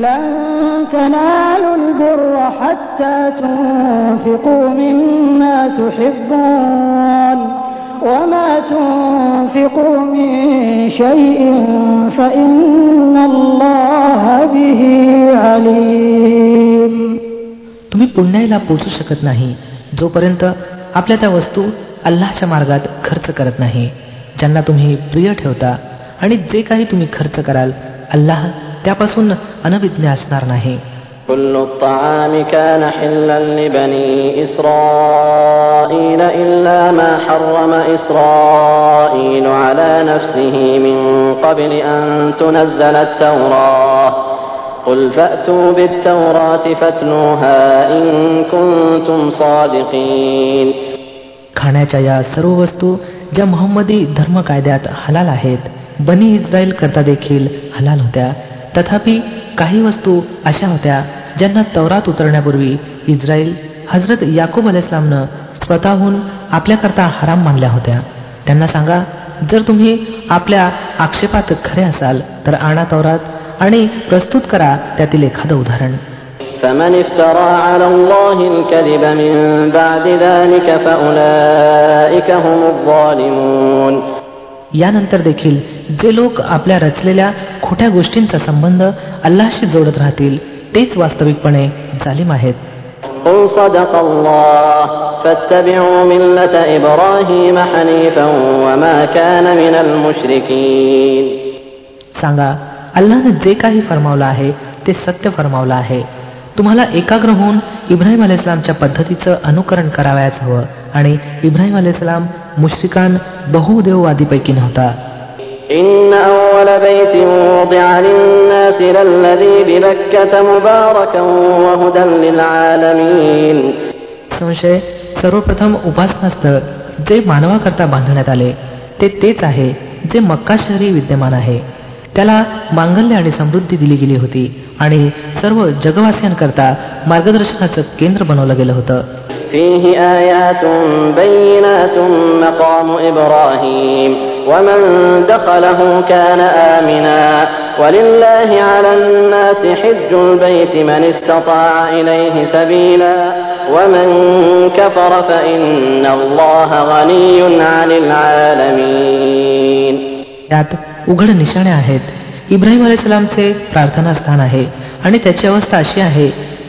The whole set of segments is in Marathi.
لن تنالوا البر حتى تنفقوا مما تحبون وما تنفقوا من شيء فإن الله به عليم तुम्ही पुण्याला पोचू शकत नाही जोपर्यंत आपल्या त्या वस्तू अल्लाच्या मार्गात खर्च करत नाही ज्यांना तुम्ही प्रिय ठेवता आणि जे काही तुम्ही खर्च कराल अल्लाह त्यापासून अनभिज्ञ असणार नाही كل الطعام كان حلا لبني إسرائيل إلا ما حرم إسرائيل على نفسه من قبل أن تنزل التوراة قل فأتوا بالتوراة فاتلوها إن كنتم صادقين खाण्याच्या या सर्व वस्तू ज्या मोहम्मदी धर्म कायद्यात हलाल आहेत बनी इस्रायल करता देखील हलाल होत्या तथापि काही वस्तू अशा होत्या ज्यांना तवरात उतरण्यापूर्वी इस्रायल हजरत याकूब अलाइस्लामनं स्वतःहून आपल्याकरता हराम मानल्या होत्या त्यांना सांगा जर तुम्ही आपल्या आक्षेपात खरे असाल तर आणा तवरात आणि प्रस्तुत करा त्यातील एखादं उदाहरण فمن افترى على الله الكذب من بعد ذلك فأولئك هم الظالمون यानंतर देखील जे लोक आपल्या रचलेल्या खोट्या गोष्टींचा संबंध अल्लाशी जोडत राहतील तेच वास्तविकपणे जालिम आहेत. सांगा अल्लानं जे काही फरमावलं आहे ते सत्य फरमावलं आहे. तुम्हाला एकाग्र होऊन इब्राहिम अलाइस्लामच्या पद्धतीचं अनुकरण करावयाच हवं आणि इब्राहिम अलाइस्लाम मुश्रिकान बहुदेववादीपैकी नव्हता إن أول بيت وضع للناس للذي ببكة مباركا وهدى للعالمين संशय सर्वप्रथम उपासनास्थळ जे मानवाकरता बांधण्यात आले ते तेच आहे जे मक्का शहरी विद्यमान आहे त्याला मांगल्य आणि समृद्धी दिली गेली होती आणि सर्व जगवासियांकरता मार्गदर्शनाचं केंद्र बनवलं गेलं होतं فيه آيات بينات مقام إبراهيم ومن دخله كان آمنا ولله على الناس حج البيت من استطاع إليه سبيلا ومن كفر فإن الله غني عن العالمين त्यात उघड निशाणे आहेत इब्राहिम अहिलेसलामचे प्रार्थना स्थान आहे आणि त्याची अवस्था अशी आहे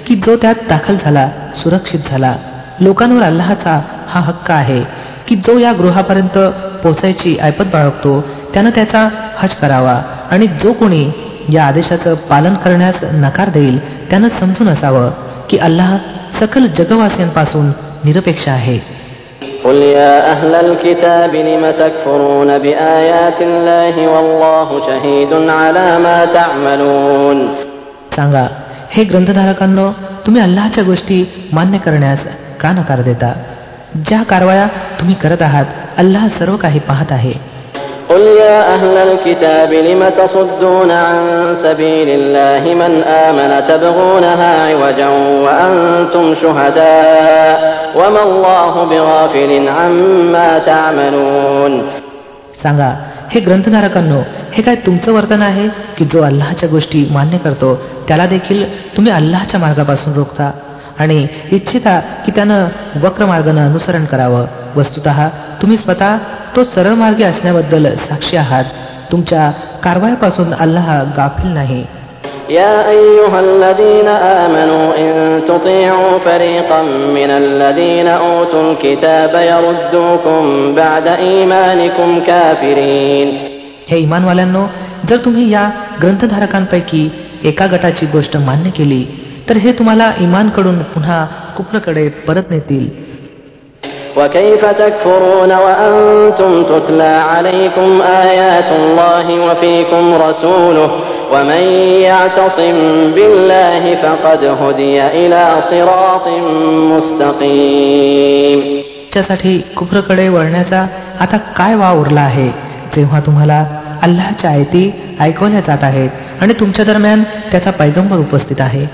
की जो त्यात दाखल झाला सुरक्षित झाला. लोकांवर अल्लाहचा हा हक्क आहे की जो या गृहापर्यंत पोचायची ऐपत बाळगतो त्यानं त्याचा हज करावा आणि जो कोणी या आदेशाचं पालन करण्यास नकार देईल त्यानं समजून असावं की अल्लाह सकल जगवासियांपासून निरपेक्ष आहे. قل يا أهل الكتاب لم تكفرون بآيات الله والله شهيد على ما تعملون सांगा हे ग्रंथधारकांनो तुम्ही अल्लाहच्या गोष्टी मान्य करण्यास का नकार देता ज्या कारवाया तुम्ही करत आहात अल्लाह सर्व काही पाहत आहे قل يا أهل الكتاب لم تصدون عن سبيل الله من آمن تبغونها عوجا وأنتم شهداء وما الله بغافل عما تعملون सांगा हे ग्रंथधारकांनो हे काय तुमचं वर्तन आहे की जो अल्लाहच्या गोष्टी मान्य करतो त्याला देखील तुम्ही अल्लाहच्या मार्गापासून रोखता आणि इच्छिता की त्यानं वक्र मार्गानं अनुसरण करावं वस्तुत तुम्ही स्वतः तो सरळ मार्गी असण्याबद्दल साक्षी आहात तुमच्या कारवाईपासून अल्लाह गाफील नाही يا أيها الذين آمنوا إن تطيعوا فريقا من الذين أوتوا الكتاب يردوكم بعد إيمانكم كافرين हे इमानवाल्यांनो जर तुम्ही या ग्रंथधारकांपैकी एका गटाची गोष्ट मान्य केली तर हे तुम्हाला इमानकडून पुन्हा कुफरकडे परत नेतील وكيف تكفرون وأنتم تتلى عليكم آيات الله وفيكم رسوله ومن يعتصم بالله فقد هدي إلى صراط مستقيم च्यासाठी कुफरकडे वळण्याचा आता काय वाव उरला आहे जेव्हा तुम्हाला अल्लाहच्या आयती ऐकवल्या जात आहेत आणि तुमच्या दरम्यान त्याचा पैगंबर उपस्थित आहे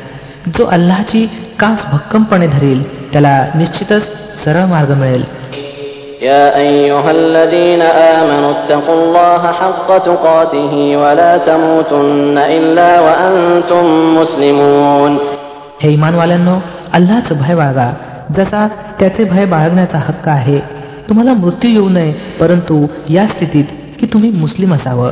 जो अल्लाहची कास भक्कमपणे धरील त्याला निश्चितच सरळ मार्ग मिळेल يا أيها الذين آمنوا اتقوا الله حق تقاته ولا تموتن إلا وأنتم مسلمون हे इमानवाल्यांनो अल्लाचं भय बाळगा जसा त्याचे भय बाळगण्याचा हक्क आहे तुम्हाला मृत्यू येऊ नये परंतु या स्थितीत की तुम्ही मुस्लिम असावं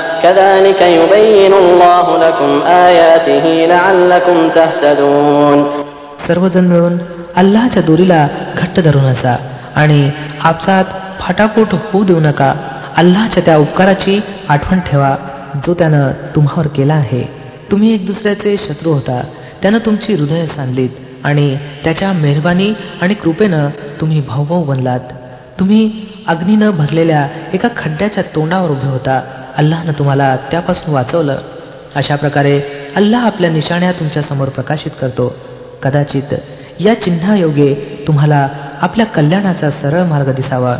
كذلك يبين الله لكم آياته لعلكم تهتدون सर्वजण मिळून अल्लाच्या दोरीला घट्ट धरून असा आणि आपसात फाटाफूट होऊ देऊ नका अल्लाच्या त्या उपकाराची आठवण ठेवा जो त्यानं तुम्हावर केला आहे तुम्ही एक दुसऱ्याचे शत्रू होता त्यानं तुमची हृदय सांधलीत आणि त्याच्या मेहरबानी आणि कृपेनं तुम्ही भाऊभाऊ बनलात तुम्ही अग्नीनं भरलेल्या एका खड्ड्याच्या तोंडावर उभे होता अल्लानं तुम्हाला त्यापासून वाचवलं अशा प्रकारे अल्लाह आपल्या निशाण्या तुमच्या समोर प्रकाशित करतो कदाचित या चिन्हायोगे तुम्हाला आपल्या कल्याणाचा सरळ मार्ग दिसावा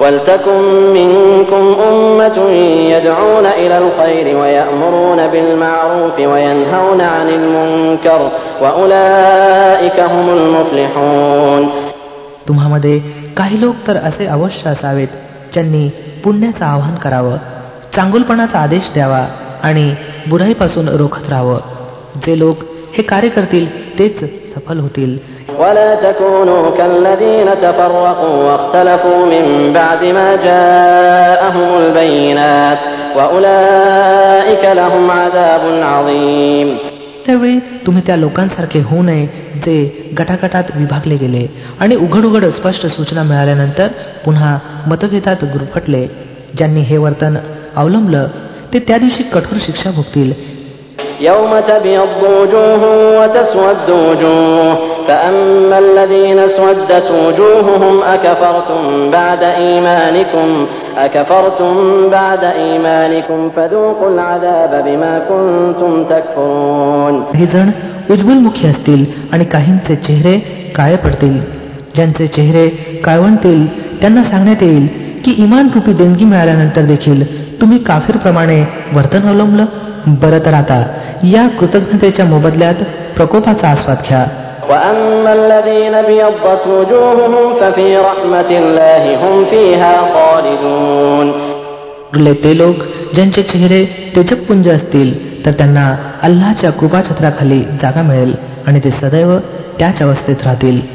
ولتكن منكم أمة يدعون إلى الخير ويأمرون بالمعروف وينهون عن المنكر وأولئك هم المفلحون तुम्हामध्ये काही लोक तर असे अवश्य असावेत ज्यांनी पुण्याचं आवाहन करावं चांगुलपणाचा आदेश द्यावा आणि बुराईपासून रोखत राहावं जे लोक हे कार्य करतील तेच सफल होतील ولا تكونوا كالذين تفرقوا واختلفوا من بعد ما جاءهم البينات وأولئك لهم عذاب عظيم त्यावेळी तुम्ही त्या लोकांसारखे होऊ नये जे गटागटात विभागले गेले आणि उघड उघड स्पष्ट सूचना मिळाल्यानंतर पुन्हा मतभेदात गुरफटले ज्यांनी हे वर्तन अवलंबलं ते त्या दिवशी कठोर शिक्षा भोगतील يوم تبيض وجوه وتسود وجوه فأما الذين اسودت وجوههم أكفرتم بعد إيمانكم أكفرتم بعد إيمانكم فذوقوا العذاب بما كنتم تكفرون काही जण उज्ज्वलमुखी असतील आणि काहींचे चेहरे काळे पडतील ज्यांचे चेहरे काळवणतील त्यांना सांगण्यात येईल की इमान रूपी देणगी मिळाल्यानंतर देखील तुम्ही काफीरप्रमाणे वर्तन अवलंबलं? बरं तर आता या कृतज्ञतेच्या मोबदल्यात प्रकोपाचा आस्वाद घ्या. ते लोक ज्यांचे चेहरे तेजपुंज असतील तर त्यांना अल्लाच्या कृपाछत्राखाली जागा मिळेल आणि ते सदैव त्याच अवस्थेत राहतील.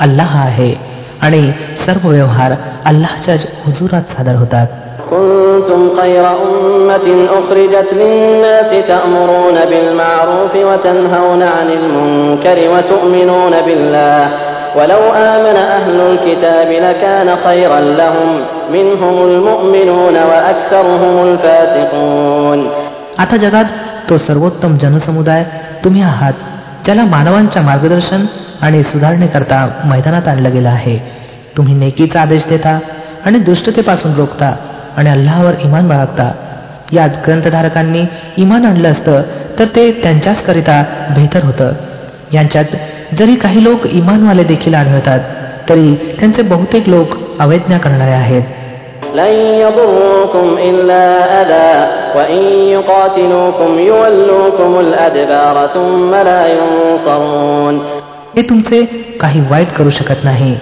अल्लाह आहे आणि सर्व व्यवहार अल्लाहच्या हुजुरात सादर होतात كنتم خير أمة أخرجت للناس تأمرون بالمعروف وتنهون عن المنكر وتؤمنون بالله ولو آمن أهل الكتاب لكان خيرا لهم منهم المؤمنون وأكثرهم الفاسقون आता जगात तो सर्वोत्तम जनसमुदाय तुम्ही आहात ज्याला मानवांच्या मार्गदर्शन आणि सुधारणेकरता मैदानात आणलं गेलं आहे. तुम्ही नेकीचा आदेश देता आणि दुष्टतेपासून रोखता आणि अल्लाहवर इमान बाळगता. यात ग्रंथधारकांनी इमान आणलं असतं तर ते त्यांच्याच करिता बेहतर होतं. यांच्यात जरी काही लोक इमानवाले देखील आढळतात तरी त्यांचे बहुतेक लोक अवैज्ञा करणारे आहेत. لن يضروكم إلا أذى وإن يقاتلوكم يولوكم الأدبار ثم لا ينصرون हे तुमचे काही वाईट करू शकत नाही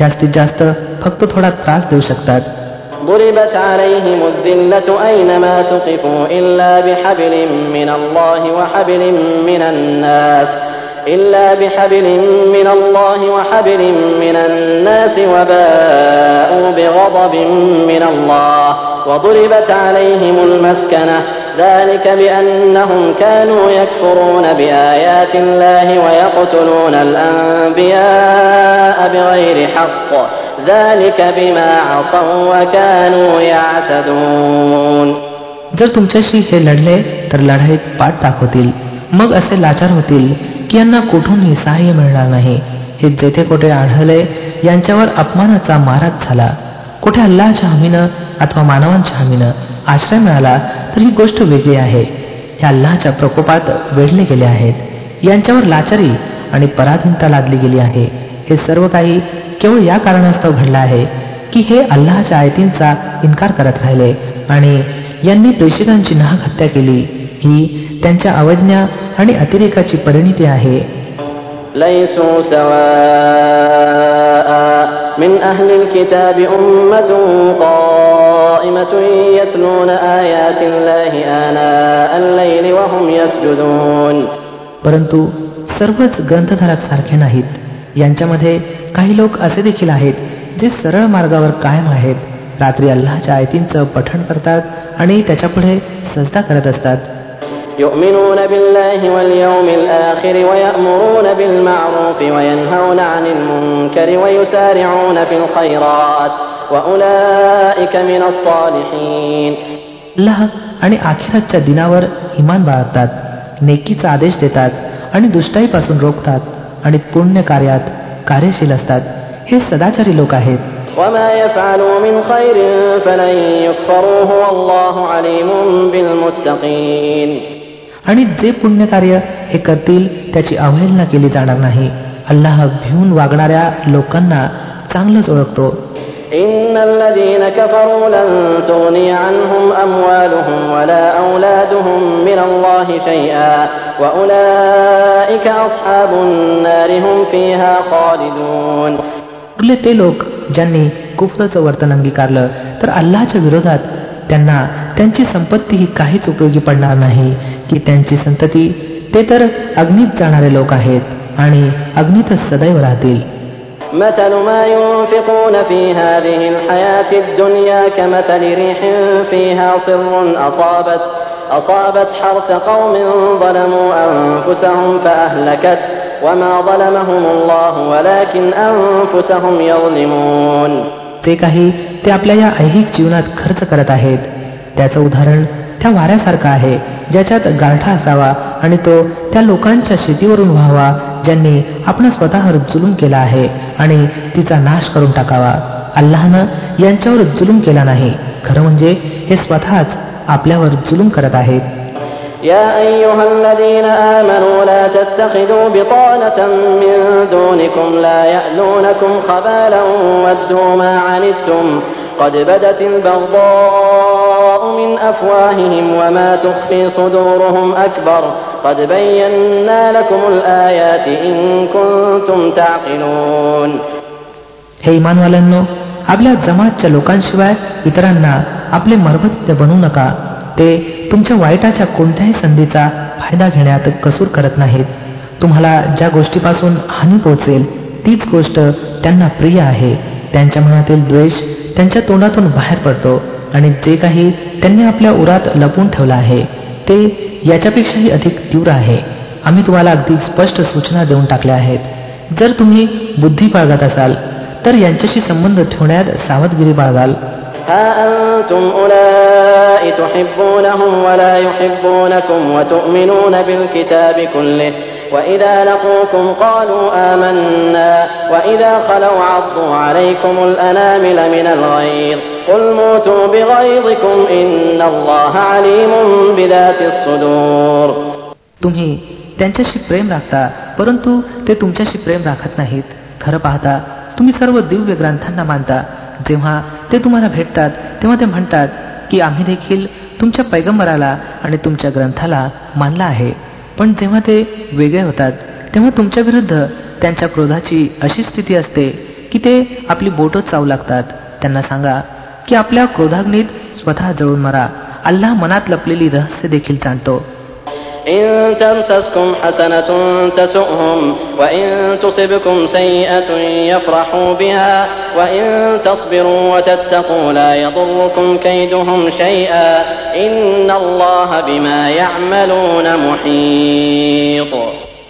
जास्तीत जास्त फक्त थोडा त्रास देऊ शकतात ضربت عليهم الذلة أينما تقفوا إلا بحبل من الله وحبل من الناس إلا بحبل من الله وحبل من الناس وباءوا بغضب من الله وضربت عليهم المسكنة ذلك بأنهم كانوا يكفرون بآيات الله ويقتلون الأنبياء بغير حق ذلك بما عصوا وكانوا يعتدون जर तुमच्याशी हे लढले तर लढाईत पाठ दाखवतील मग असे लाचार होतील की यांना कुठूनही सहाय्य मिळणार नाही हे जेथे कोठे आढळले यांच्यावर अपमानाचा माराच झाला कुठे अल्लाच्या हमीनं अथवा मानवांच्या हमीनं आश्रय मिळाला तर ही गोष्ट वेगळी आहे. ह्या अल्लाच्या प्रकोपात वेढले गेले आहेत. यांच्यावर लाचारी आणि पराधीनता लादली गेली आहे. हे सर्व काही केवळ या कारणास्तव घडलं आहे की हे अल्लाच्या आयतींचा इन्कार करत राहिले आणि यांनी प्रेषितांची नाहक हत्या केली. ही त्यांच्या अवज्ञा आणि अतिरेकाची परिणिती आहे. من أهل الكتاب أمة قائمة يتلون آيات الله آناء الليل وهم يسجدون परंतु सर्वच ग्रंथधारक सारखे नाहीत यांच्यामध्ये काही लोक असे देखील आहेत जे सरळ मार्गावर कायम आहेत रात्री अल्लाच्या आयतींचं पठण करतात आणि त्याच्यापुढे सजदा करत असतात يؤمنون بالله واليوم الآخر ويأمرون بالمعروف وينهون عن المنكر ويسارعون في الخيرات وأولئك من الصالحين अल्लाह आणि आखिरातच्या दिनावर इमान बाळगतात नेकीचा आदेश देतात आणि दुष्टाईपासून रोखतात आणि पुण्य कार्यात कार्यशील असतात हे सदाचारी लोक आहेत وما يفعلوا من خير فلن يكفروه والله عليم بالمتقين आणि जे पुण्यकार्य हे करतील त्याची अवहेलना केली जाणार नाही अल्लाह भिवून वागणाऱ्या लोकांना चांगलंच ओळखतो إن الذين كفروا لن تغني عنهم أموالهم ولا أولادهم من الله شيئا وأولئك أصحاب النار هم فيها خالدون उरले ते लोक ज्यांनी कुफरचं वर्तन अंगीकारलं तर अल्लाच्या विरोधात त्यांना त्यांची संपत्ती ही काहीच उपयोगी पडणार नाही की त्यांची संतती ते तर अग्नीत जाणारे लोक आहेत आणि अग्नीतच सदैव राहतील مثل ما ينفقون في هذه الحياة الدنيا كمثل ريح فيها صر أصابت أصابت حرث قوم ظلموا أنفسهم فأهلكت وما ظلمهم الله ولكن أنفسهم يظلمون ते काही ते आपल्या या ऐहिक जीवनात खर्च करत आहेत त्याचं उदाहरण त्या वाऱ्यासारखं आहे ज्याच्यात गारठा असावा आणि तो त्या लोकांच्या शेतीवरून व्हावा ज्यांनी आपण स्वतःवर जुलूम केला आहे आणि तिचा नाश करून टाकावा अल्लाहनं यांच्यावर जुलूम केला नाही खरं म्हणजे हे स्वतःच आपल्यावर जुलूम करत आहेत يا أيها الذين آمنوا لا تتخذوا بطانة من دونكم لا يألونكم خبالا ودوا ما عنتم قد بدت البغضاء من أفواههم وما تخفي صدورهم أكبر قد بينا لكم الآيات إن كنتم تعقلون हे इमानवाल्यांनो आपल्या जमातच्या लोकांशिवाय इतरांना आपले मर्मत्य बनवू नका ते तुमच्या वाईटाच्या कोणत्याही संधीचा फायदा घेण्यात कसूर करत नाहीत तुम्हाला ज्या गोष्टीपासून हानी पोहोचेल तीच गोष्ट त्यांना प्रिय आहे त्यांच्या मनातील द्वेष त्यांच्या तोंडातून बाहेर पडतो आणि जे काही त्यांनी आपल्या उरात लपून ठेवलं आहे ते याच्यापेक्षाही अधिक तीव्र आहे आम्ही तुम्हाला अगदी स्पष्ट सूचना देऊन टाकल्या आहेत जर तुम्ही बुद्धी बाळगत असाल तर यांच्याशी संबंध ठेवण्यात सावधगिरी बाळगाल ها أنتم أولئك تحبونهم ولا يحبونكم وتؤمنون بالكتاب كله وإذا لقوكم قالوا آمنا وإذا خلوا عضوا عليكم الأنامل من الغيظ قل موتوا بغيظكم إن الله عليم بذات الصدور तुम्ही त्यांच्याशी प्रेम राखता परंतु ते तुमच्याशी प्रेम राखत नाहीत खरं पाहता तुम्ही सर्व दिव्य ग्रंथांना मानता जेव्हा ते तुम्हाला भेटतात तेव्हा ते म्हणतात की आम्ही देखील तुमच्या पैगंबराला आणि तुमच्या ग्रंथाला मानला आहे पण जेव्हा ते वेगळे होतात. तेव्हा तुमच्या विरुद्ध त्यांच्या क्रोधाची अशी स्थिती असते की ते आपली बोटं चावू लागतात. त्यांना सांगा की आपल्या क्रोधाग्नीत स्वतः जळून मरा. अल्लाह मनात लपलेली रहस्य देखील जाणतो. إن تمسسكم حسنة تسؤهم وإن تصبكم سيئة يفرحوا بها وإن تصبروا وتتقوا لا يضركم كيدهم شيئا إن الله بما يعملون محيط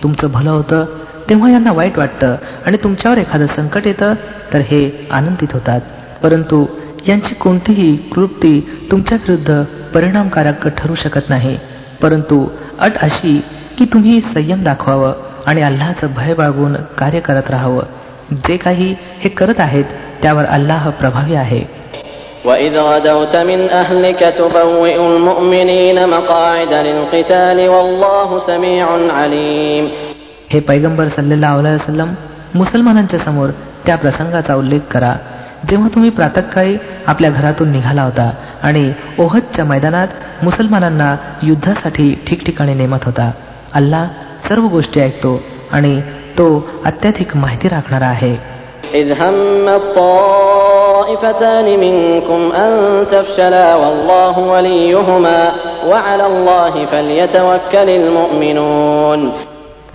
तुमचं भलं होतं तेव्हा यांना वाईट वाटतं आणि तुमच्यावर एखादं संकट येतं तर हे आनंदित होतात परंतु यांची कोणतीही कृती तुमच्या विरुद्ध परिणामकारक ठरू शकत नाही परंतु अट अशी की तुम्ही संयम दाखवावं आणि अल्लाचं भय बाळगून कार्य करत राहावं जे काही हे करत आहेत त्यावर अल्लाह प्रभावी आहे وإذ غدوت من أهلك تبوئ المؤمنين مقاعد للقتال والله سميع عليم हे पैगंबर सल्लेला वसलम मुसलमानांच्या समोर त्या प्रसंगाचा उल्लेख करा जेव्हा तुम्ही प्रातःकाळी आपल्या घरातून निघाला होता आणि ओहदच्या मैदानात मुसलमानांना युद्धासाठी ठिकठिकाणी नेमत होता अल्ला सर्व गोष्टी ऐकतो आणि तो अत्याधिक माहिती राखणारा आहे.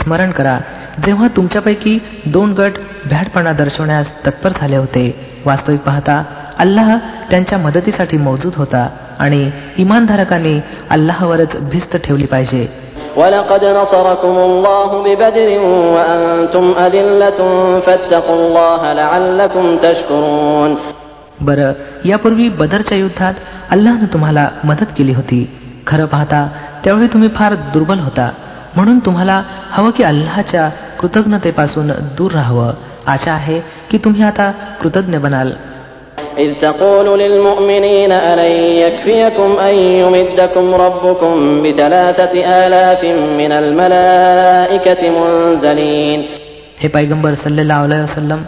स्मरण करा जेव्हा तुमच्यापैकी दोन गट भ्याडपणा दर्शवण्यास तत्पर झाले होते वास्तविक पाहता अल्लाह त्यांच्या मदतीसाठी मौजूद होता आणि इमानधारकांनी अल्लाहवरच भिस्त ठेवली पाहिजे ولقد نصركم الله ببدر وأنتم أذلة فاتقوا الله لعلكم تشكرون बरं यापूर्वी बदरच्या युद्धात अल्लाहनं तुम्हाला मदत केली होती खरं पाहता त्यावेळी तुम्ही फार दुर्बल होता म्हणून तुम्हाला हवं की अल्लाहच्या कृतज्ञतेपासून दूर राहावं आशा आहे की तुम्ही आता कृतज्ञ बनाल إذ تقول للمؤمنين ألن يكفيكم أن يمدكم ربكم بثلاثة آلاف من الملائكة منزلين हे पैगंबर सल्लेला वसलम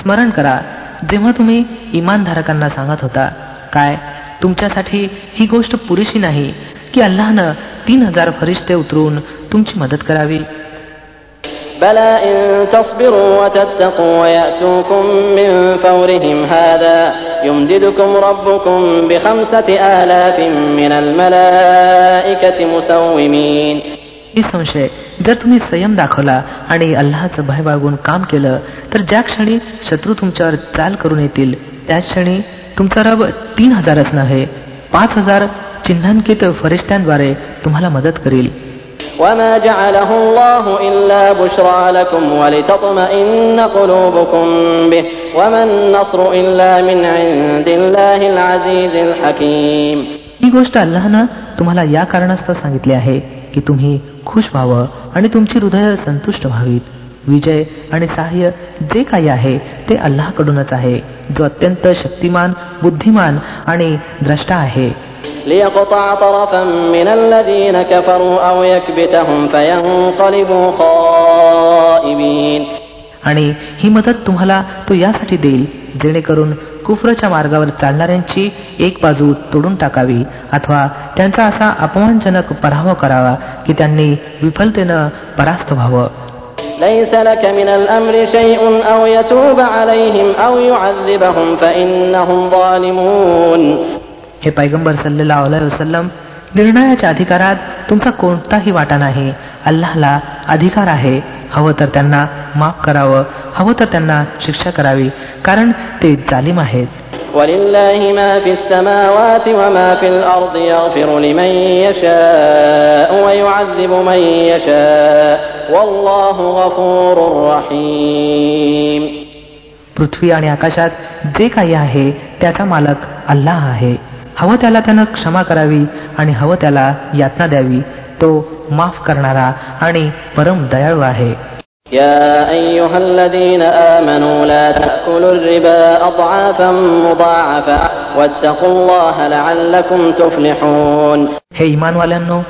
स्मरण करा जेव्हा तुम्ही इमानधारकांना सांगत होता काय तुमच्यासाठी ही गोष्ट पुरेशी नाही की अल्लाहनं तीन हजार फरिश्ते उतरून तुमची मदत करावी بلى إن تصبروا وتتقوا ويأتوكم من فورهم هذا يمددكم ربكم بخمسة آلاف من الملائكة مسومين निसंशय जर तुम्ही संयम दाखवला आणि अल्लाहचं भय बाळगून काम केलं तर ज्या क्षणी शत्रू तुमच्यावर चाल करून येतील त्याच क्षणी तुमचा रब तीन हजारच नव्हे पाच हजार चिन्हांकित फरिश्त्यांद्वारे तुम्हाला मदत करील وما جعله الله إلا بشرى لكم ولتطمئن قلوبكم به وما النصر إلا من عند الله العزيز الحكيم ही गोष्ट अल्लाहनं तुम्हाला या कारणास्तव सांगितले आहे की तुम्ही खुश व्हावं आणि तुमची हृदय संतुष्ट व्हावीत विजय आणि सहाय्य जे काही आहे ते अल्लाहकडूनच आहे. जो अत्यंत शक्तिमान बुद्धिमान आणि द्रष्टा आहे. आणि ही मदत तुम्हाला तो यासाठी देईल जेणेकरून कुफराच्या मार्गावर चालणाऱ्यांची एक बाजू तोडून टाकावी अथवा त्यांचा असा अपमानजनक पराभव करावा की त्यांनी विफलतेनं परास्त व्हावं. ليس لك من الأمر شيء أو يتوب عليهم أو يعذبهم فإنهم ظالمون हे पैगंबर सल्लेला वसलम निर्णयाच्या अधिकारात तुमचा कोणताही वाटा नाही अल्लाहला अधिकार आहे हवं तर त्यांना माफ करावं हवं तर त्यांना शिक्षा करावी कारण ते जालिम आहेत ولله ما في السماوات وما في الأرض يغفر لمن يشاء ويعذب من يشاء والله غفور رحيم पृथ्वी आणि आकाशात जे काही आहे त्याचा मालक अल्लाह आहे हवं त्याला त्यानं क्षमा करावी आणि हवं त्याला यातना द्यावी तो माफ करणारा आणि परम दयाळू आहे يا أيها الذين آمنوا لا تأكلوا الربا أضعافا مضاعفة واتقوا الله لعلكم تفلحون हे इमानवाल्यांनो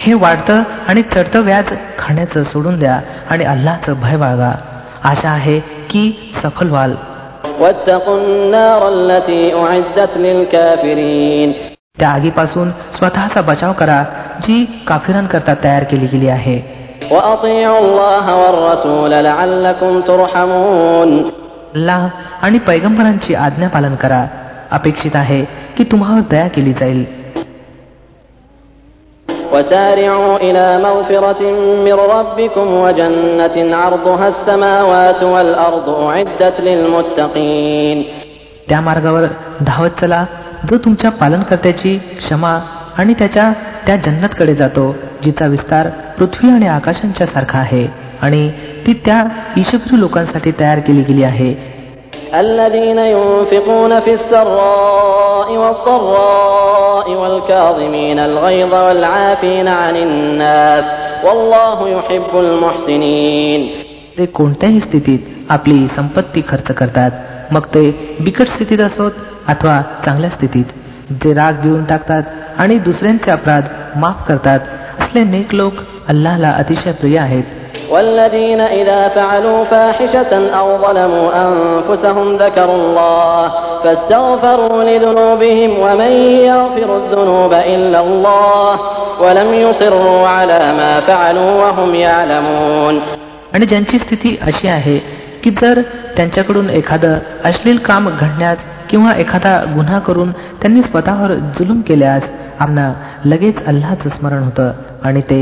हे वाढतं आणि चढतं व्याज खाण्याचं सोडून द्या आणि अल्लाचं भय बाळगा. आशा आहे की सफल व्हाल. त्या आगीपासून स्वतःचा बचाव करा जी काफिरांकरता तयार केली गेली आहे. आणि पैगंबरांची आज्ञा पालन करा. अपेक्षित आहे की तुम्हाला दया केली जाईल. وسارعوا إلى مغفرة من ربكم وجنة عرضها السماوات والأرض أعدت للمتقين त्या मार्गावर धावत चला जो तुमच्या पालनकर्त्याची क्षमा आणि त्याच्या त्या जन्नतकडे जातो जिचा विस्तार पृथ्वी आणि आकाशांच्या सारखा आहे आणि ती त्या ईशप्रिय लोकांसाठी तयार केली गेली आहे الذين ينفقون في السراء والضراء والكاظمين الغيظ والعافين عن الناس والله يحب المحسنين ते कोणत्याही स्थितीत आपली संपत्ती खर्च करतात मग ते बिकट स्थितीत असोत अथवा चांगल्या स्थितीत जे राग देऊन टाकतात आणि दुसऱ्यांचे अपराध माफ करतात असले नेक लोक अल्लाहला अतिशय प्रिय आहेत والذين إذا فعلوا فاحشة أو ظلموا أنفسهم ذكروا الله فاستغفروا لذنوبهم ومن يغفر الذنوب إلا الله ولم يصروا على ما فعلوا وهم يعلمون आणि ज्यांची स्थिती अशी आहे की जर त्यांच्याकडून एखादं अश्लील काम घडण्यास किंवा एखादा गुन्हा करून त्यांनी स्वतःवर जुलूम केल्यास आम्हाला लगेच अल्लाचं स्मरण होतं आणि ते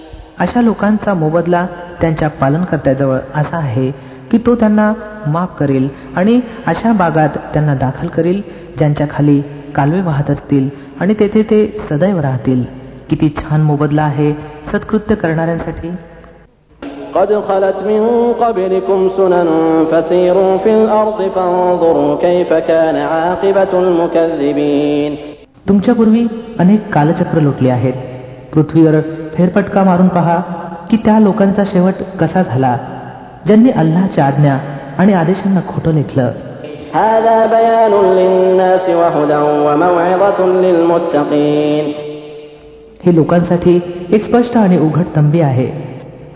अशा लोकांचा मोबदला त्यांच्या पालनकर्त्याजवळ असा आहे की तो त्यांना माफ करेल आणि अशा बागात त्यांना दाखल करेल ज्यांच्या खाली कालवे वाहत असतील आणि तेथे ते सदैव राहतील. किती छान मोबदला आहे सत्कृत्य करणाऱ्यांसाठी. قد خلت من قبلكم سنن فسيروا في الأرض فانظروا كيف كان عاقبة المكذبين. तुमच्यापूर्वी अनेक कालचक्र लोटले आहेत. पृथ्वीवर फेरफटका मारून पहा की त्या लोकांचा शेवट कसा झाला. ज्यांनी अल्लाच्या आज्ञा आणि आदेशांना खोटं लेखलं. हे लोकांसाठी एक स्पष्ट आणि उघड तंबी आहे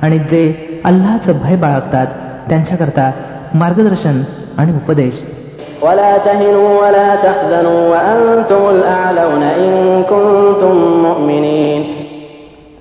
आणि जे अल्लाचं भय बाळगतात त्यांच्याकरता मार्गदर्शन आणि उपदेश.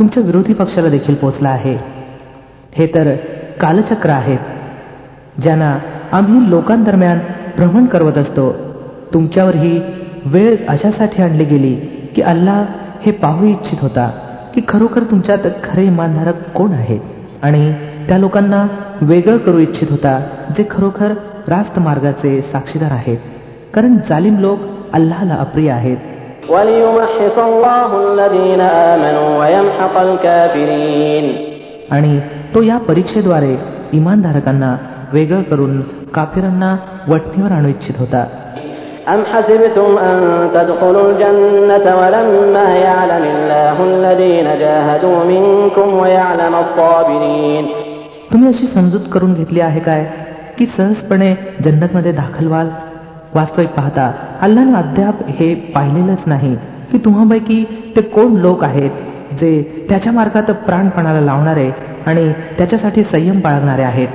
तुमच्या विरोधी पक्षाला देखील पोचला आहे. हे तर कालचक्र आहेत ज्यांना आम्ही लोकांदरम्यान भ्रमण करवत असतो तुमच्यावर ही वेळ अशासाठी आणली गेली की अल्लाह हे पाहू इच्छित होता की खरोखर तुमच्यात खरे इमानधारक कोण आहेत? आणि त्या लोकांना वेगळं करू इच्छित होता जे खरोखर रास्त मार्गाचे साक्षीदार आहेत. कारण जालिम लोक अल्लाला अप्रिय आहेत. وليمحص الله الذين آمنوا ويمحق الكافرين आणि तो या परीक्षेद्वारे इमानधारकांना वेगळं करून काफिरांना वटणीवर आणू इच्छित होता أم حسبتم أن تدخلوا الجنة ولما يعلم الله الذين جاهدوا منكم ويعلم الصابرين तुम्ही अशी समजूत करून घेतली आहे काय की सहजपणे जन्नतमध्ये दाखल व्हाल वास्तविक पाहता अल्लानं अद्याप हे पाहिलेलंच नाही की तुम्हापैकी ते कोण लोक आहेत जे त्याच्या मार्गात प्राणपणाला लावणारे आणि त्याच्यासाठी संयम बाळगणारे आहेत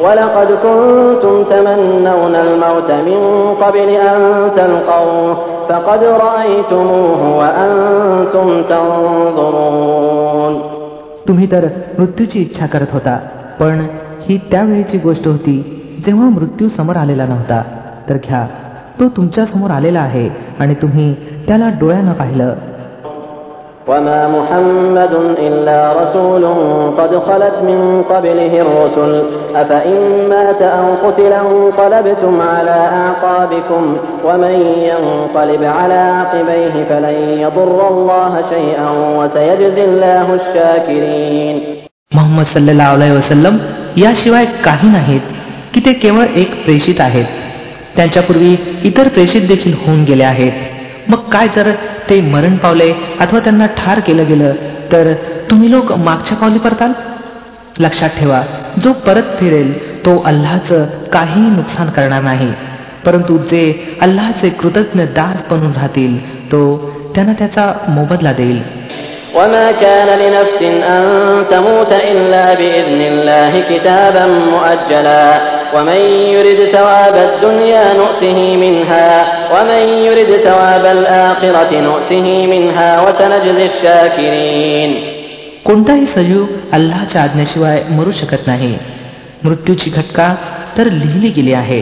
ولقد كنتم تمنون الموت من قبل أن تلقوه فقد رأيتموه وأنتم تنظرون तुम्ही तर मृत्यूची इच्छा करत होता पण ही त्यावेळीची गोष्ट होती जेव्हा मृत्यू समोर आलेला नव्हता तर घ्या तो तुमच्या समोर आलेला आहे आणि तुम्ही त्याला डोळ्यानं पाहिलं وما محمد إلا رسول قد خلت من قبله الرسل أفإن مات أو قتل انقلبتم على أعقابكم ومن ينقلب على عقبيه فلن يضر الله شيئا وسيجزي الله الشاكرين मोहम्मद सल्लेला वसलम याशिवाय काही नाहीत की ते केवळ एक प्रेषित आहेत त्यांच्यापूर्वी इतर प्रेषित देखील होऊन गेले आहेत मग काय जर ते मरण पावले अथवा त्यांना ठार केलं गेलं तर तुम्ही लोक मागच्या पावली परताल लक्षात ठेवा जो परत फिरेल तो अल्लाचं काहीही नुकसान करणार नाही परंतु जे अल्लाचे कृतज्ञ दास बनून राहतील तो त्यांना त्याचा मोबदला देईल وما كان لنفس أن تموت إلا بإذن الله كتابا مؤجلا ومن يرد ثواب الدنيا نؤته منها ومن يرد ثواب الآخرة نؤته منها وسنجزي الشاكرين कोणताही सजीव अल्लाच्या आज्ञेशिवाय मरू शकत नाही मृत्यूची घटका तर लिहिली गेली आहे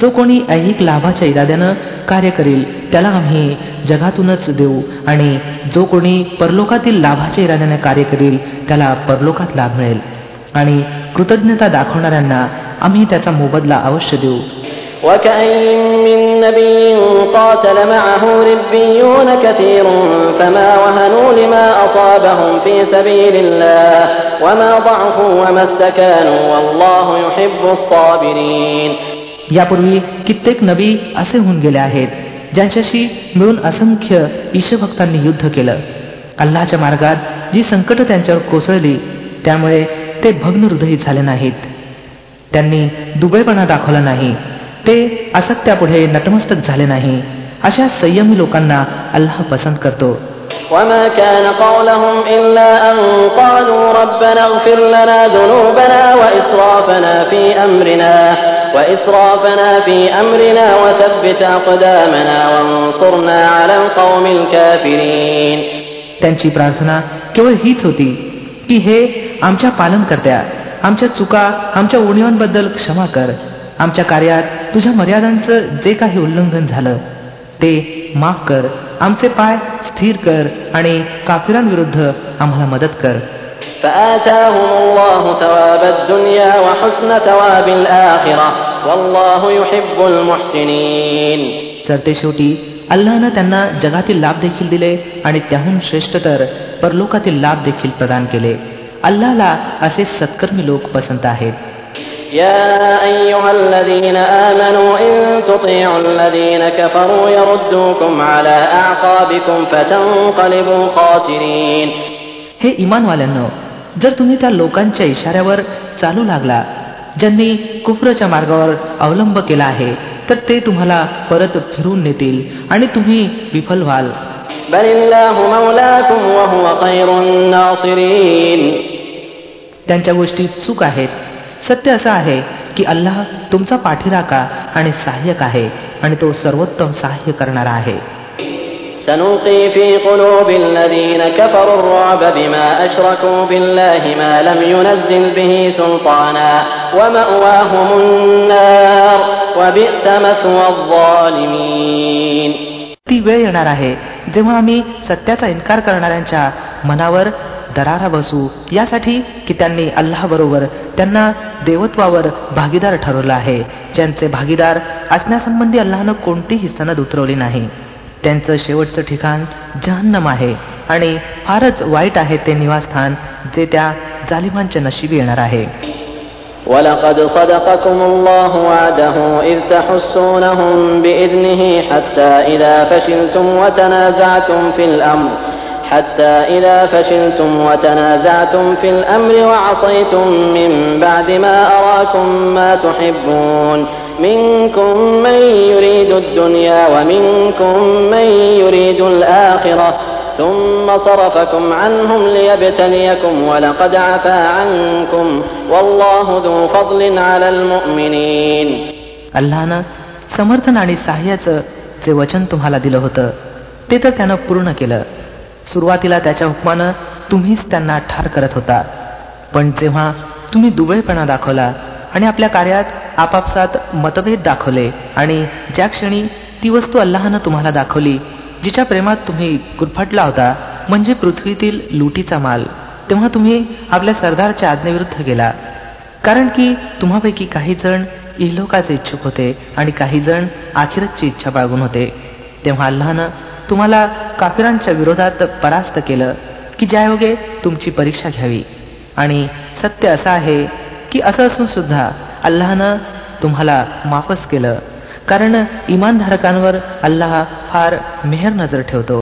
जो कोणी ऐहिक लाभाच्या इराद्यानं कार्य करेल त्याला आम्ही जगातूनच देऊ आणि जो कोणी परलोकातील लाभाच्या इराद्याने कार्य करेल त्याला परलोकात लाभ मिळेल आणि कृतज्ञता दाखवणाऱ्यांना आम्ही त्याचा मोबदला अवश्य देऊ. यापूर्वी कित्येक नबी असे होऊन गेले आहेत ज्यांच्याशी मिळून असंख्य ईशभक्तांनी युद्ध केलं. अल्लाच्या मार्गात जी संकट त्यांच्यावर कोसळली त्यामुळे ते भग्न हृदयी झाले नाहीत. त्यांनी दुबळेपणा दाखवला नाही ते असत्यापुढे नतमस्तक झाले नाही अशा संयमी लोकांना अल्लाह पसंत करतो وما كان قولهم إلا أن قالوا ربنا اغفر لنا ذنوبنا وإسرافنا في أمرنا وإسرافنا في أمرنا وثبت أقدامنا وانصرنا على القوم الكافرين त्यांची प्रार्थना केवळ हीच होती की हे आमच्या पालनकर्त्या आमच्या चुका आमच्या उणीवांबद्दल क्षमा कर. आमच्या कार्यात तुझ्या मर्यादांचं जे काही उल्लंघन झालं ते माफ कर. आमचे पाय स्थिर कर आणि काफिरांविरुद्ध आम्हाला मदत कर. तर शेवटी अल्लानं त्यांना जगातील लाभ देखील दिले आणि त्याहून श्रेष्ठ तर परलोकातील लाभ देखील प्रदान केले. अल्लाला असे सत्कर्मी लोक पसंत आहेत يا أيها الذين آمنوا إن تطيعوا الذين كفروا يردوكم على أعقابكم فتنقلبوا خاسرين हे इमानवाल्यांनो जर तुम्ही त्या लोकांच्या इशाऱ्यावर चालू लागला ज्यांनी कुफरच्या मार्गावर अवलंब केला आहे तर ते तुम्हाला परत फिरून नेतील आणि तुम्ही विफल व्हाल त्यांच्या गोष्टी चूक आहेत सत्य असं आहे की अल्लाह तुमचा पाठीराखा आणि सहाय्यक आहे आणि तो सर्वोत्तम सहाय्य करणारा आहे سنلقي في قلوب الذين كفروا الرعب بما أشركوا بالله ما لم ينزل به سلطانا ومأواهم النار وبئس مثوى الظالمين ती वेळ येणार आहे जेव्हा आम्ही सत्याचा इन्कार करणाऱ्यांच्या मनावर दरारा बसू यासाठी की त्यांनी अल्लाबरोबर त्यांना देवत्वावर भागीदार ठरवलं आहे ज्यांचे भागीदार असण्यासंबंधी अल्लानं कोणतीही सनद उतरवली नाही त्यांचं शेवटचं ठिकाण जहन्नम आहे आणि फारच वाईट आहे ते निवासस्थान जे त्या जालिमांच्या नशिबी येणार आहे ولقد صدقكم الله وعده إذ تحسونهم بإذنه حتى إذا فشلتم وتنازعتم في الأمر حتى إذا فشلتم وتنازعتم في الأمر وعصيتم من بعد ما أراكم ما تحبون منكم من يريد الدنيا ومنكم من يريد الآخرة ثم صرفكم عنهم ليبتليكم ولقد عفا عنكم والله ذو فضل على المؤمنين अल्लानं समर्थन आणि सहाय्याचं जे वचन तुम्हाला दिलं होतं ते तर त्यानं पूर्ण केलं सुरुवातीला त्याच्या हुकमानं तुम्हीच त्यांना ठार करत होता. पण जेव्हा तुम्ही दुबळेपणा दाखवला आणि आपल्या कार्यात आपापसात मतभेद दाखवले आणि ज्या क्षणी ती वस्तू अल्लाहनं तुम्हाला दाखवली जिच्या प्रेमात तुम्ही गुरफटला होता म्हणजे पृथ्वीतील लुटीचा माल तेव्हा तुम्ही आपल्या सरदारच्या आज्ञेविरुद्ध गेला. कारण की तुम्हापैकी काही जण इहलोकाचे इच्छुक होते आणि काही जण आखिरतची इच्छा बाळगून होते. तेव्हा अल्लानं तुम्हाला काफिरांच्या विरोधात परास्त केलं की ज्यायोगे तुमची परीक्षा घ्यावी. आणि सत्य असं आहे की असं असून सुद्धा अल्लानं तुम्हाला माफच केलं. कारण इमानधारकांवर अल्लाह फार मेहर नजर ठेवतो.